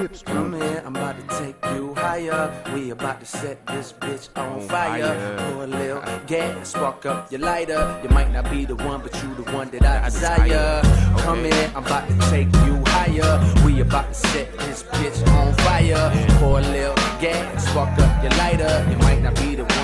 hips, Come here, I'm about to take you higher. We about to set this bitch on, On fire. fire. Pour a little gas, spark up your lighter. You might not be the one, but you the one that I I desire. desire. Come here, I'm about to take you higher. We about to set this bitch on fire. Pour a little gas, spark up your lighter. You might not be the one.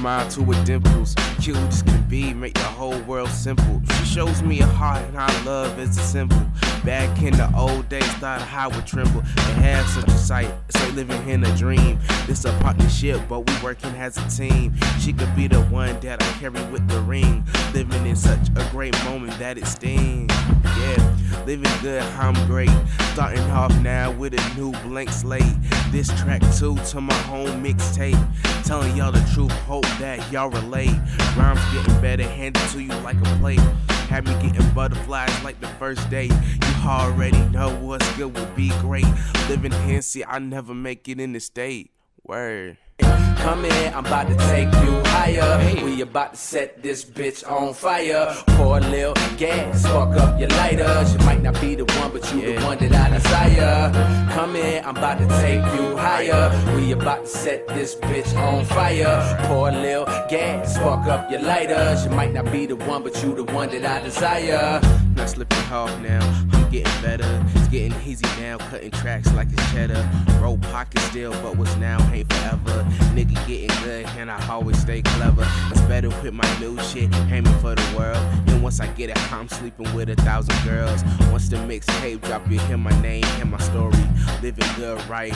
Smile to her dimples. Cute as can be, make the whole world simple. She shows me a heart and our love is a symbol. Back in the old days, thought I would tremble to have such a sight. It's like living in a dream. This a partnership, but we working as a team. She could be the one that I carry with the ring. Living in such a great moment that it stings. Living good, I'm great. Starting off now with a new blank slate. This track two to my home mixtape. Telling y'all the truth, hope that y'all relate. Rhymes getting better, handed to you like a plate. Had me getting butterflies like the first day. You already know what's good will be great. Living here, see, I never make it in the state. Word. Come here, I'm about to take you higher. We about to set this bitch on fire. Pour a little gas, spark up your lighter. She might not be the one, but you the one that I desire. Come here, I'm about to take you higher. We about to set this bitch on fire. Pour a little gas, spark up your lighter. She might not be the one, but you the one that I desire. Not slipping off now, I'm getting better. It's getting easy now, cutting tracks like it's cheddar. Roll pockets still, but what's now ain't forever. Nigga getting good, and I always stay clever. It's better with my new shit, aiming for the world. And once I get it, I'm sleeping with a thousand girls. Once the mixtape drop, you hear my name, hear my story. Living good, right?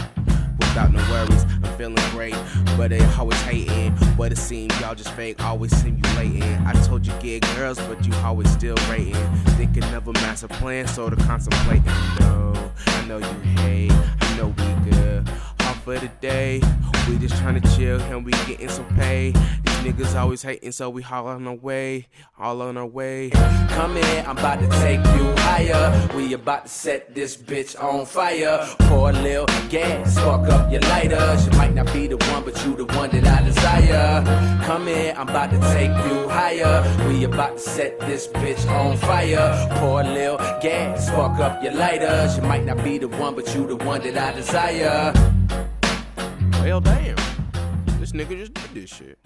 Without no worries, I'm feeling great. But they always hating. But it seems y'all just fake, always simulating. I told you get girls, but you always still rating. Thinking of a master plan, so to contemplating. No, I know you hate, I know we good. Off for the day, we just trying to chill and we getting some pay. These niggas always hating, so we all on our way, all on our way. Come here, I'm about to take you higher. We about to set this bitch on fire. Pour a little gas, spark up your lighter. She might not be the one, but you the one that I desire. Come here, I'm about to take you higher. We about to set this bitch on fire. Pour a little gas, spark up your lighter. She might not be the one, but you the one that I desire. Well, damn. This nigga just did this shit.